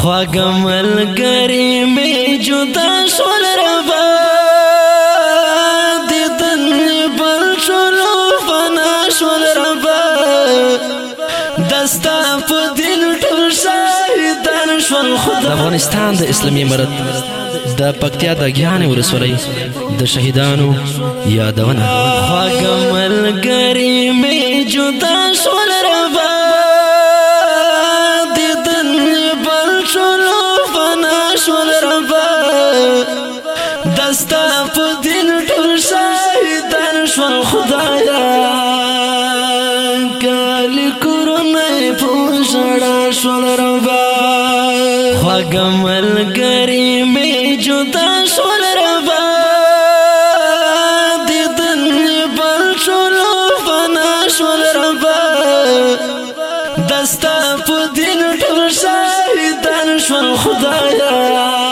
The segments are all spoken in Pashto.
خواګمل ګری می جدا شول ربا د تن بل شول فنا شول ربا دستا په دل ټول شیطان شول خدا افغانستان د اسلامي امارت د پکتیا د غیان ورسولي د شهیدانو یادونه خواګمل ګری می جدا شول غمل گری می جدا شول روا دیدن بل شول فنا شول روا دستا په دین ټول شهیدان شول خدایا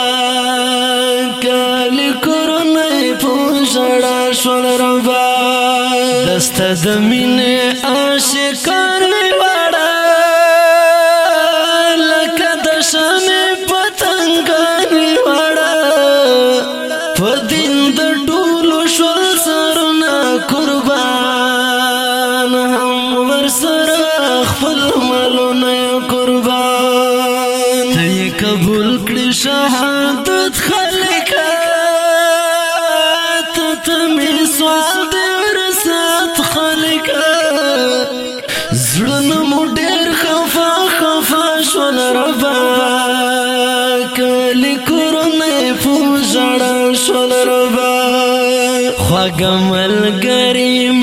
قبول کړي شهادت خلک ته تم سوال دې ورسات خلک زړه مو ډېر خفا خفا شو ربا کله کورنه فوجړ شو ربا خواګمل کریم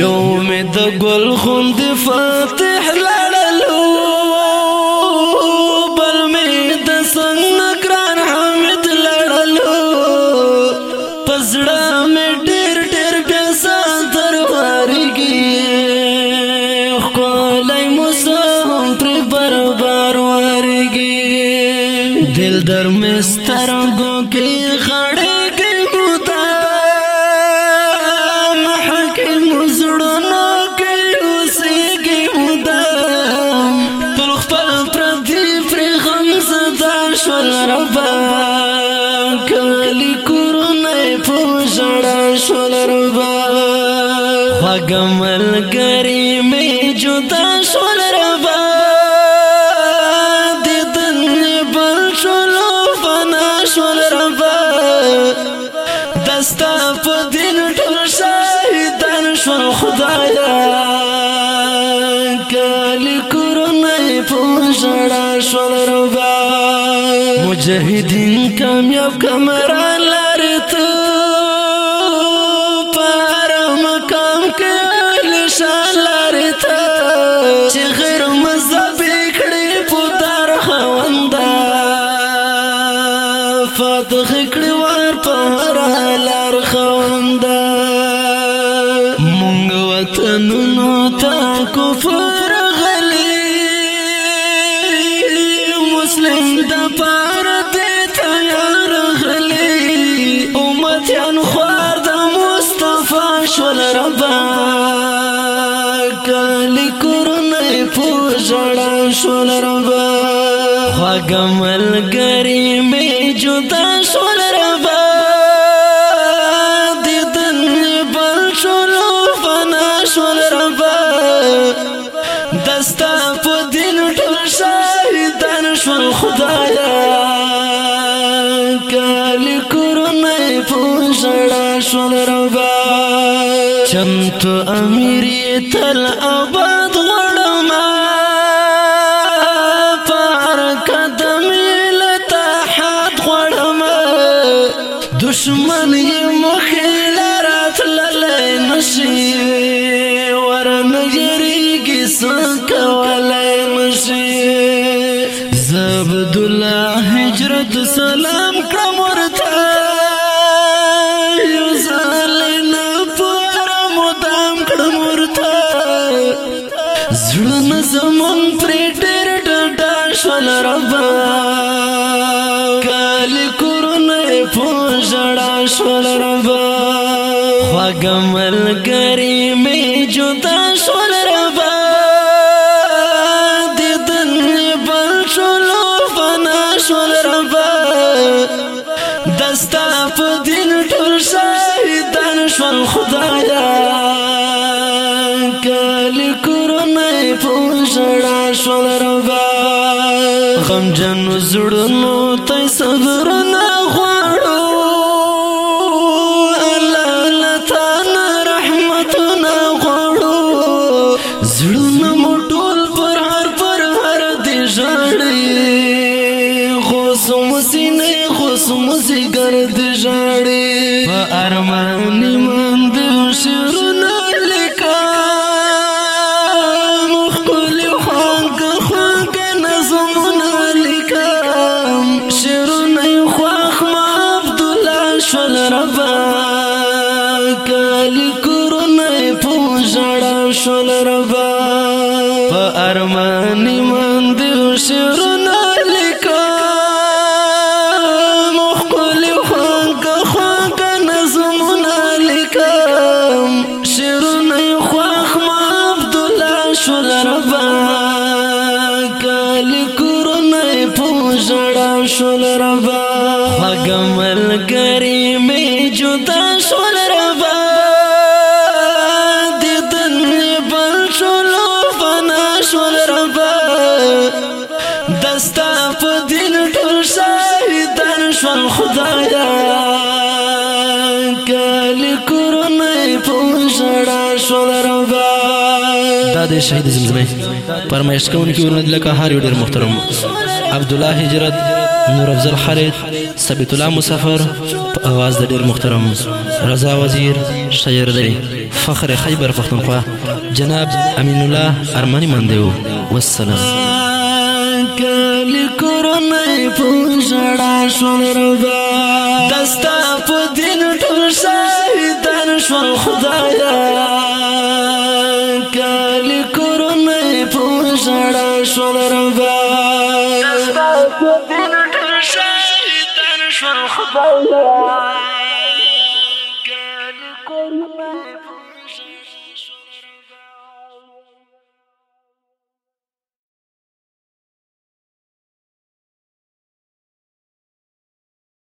یوم د ګل خوند فاتح خواګمل ګری می جدا شول ربا د دن بل شول فنا شول ربا دستا په دل ټول شهیدان شول خدایا کلی کورونه په شړا شول ربا مجاهدین کامیاب کمران تنونو تا کفر غلی مسلم دا پار دی تیار غلی امتیان خوار دا مصطفی شول ربا کالی کرنی پوشڑا شول ربا خواگم الگری می جدا ربا چمتو امیر تل آباد غوا ربا خواګمل کری می جدا شول ربا د دل بل شول فنا شول ربا دستا په دل ټول شهیدان شول خدایا کلی کورونه پوښړا شول ربا غم جن زړونو ته صبر ارمان من د شرنا لکا مخکل خوږ خوږ نظمونه لکم شرنا خوخ ما عبد الله شول ربا کلی کورونه پوجړ شول ربا په ارمان پرې مې جدا شول د شهید زمزمه پرمیشت کوونکي ورونه لکه هر یو ډېر محترم عبد الله هجرت نور افضل خالد ثبت الله مسافر په اواز د ډېر محترم رضا وزیر شجردی فخر خیبر پختونخوا جناب امین الله ارمانی مندیو والسلام کلی کورنۍ په ژړا شول رضا دستا Oh God.